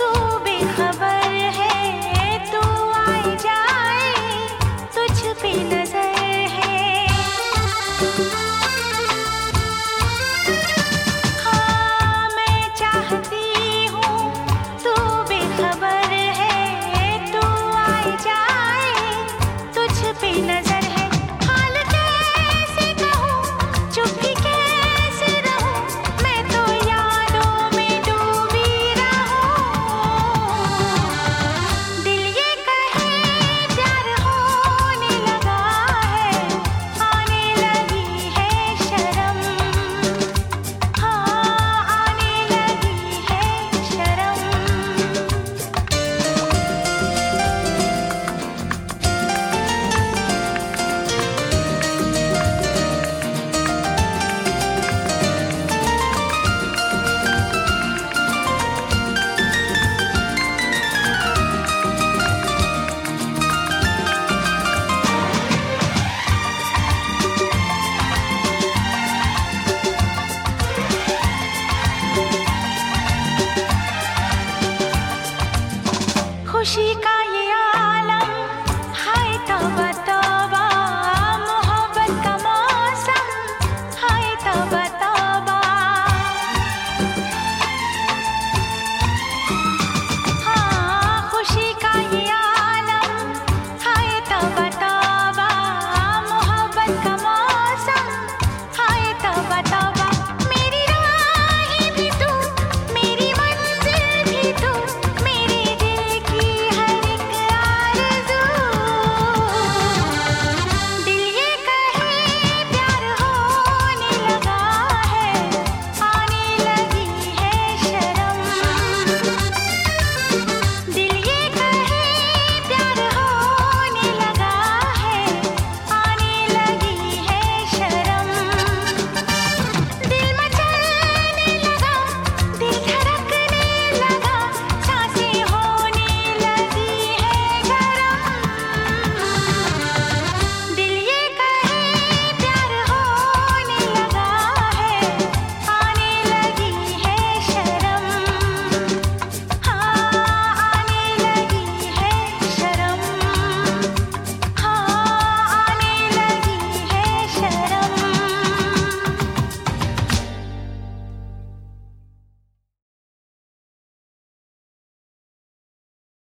तू बेखबर খুশি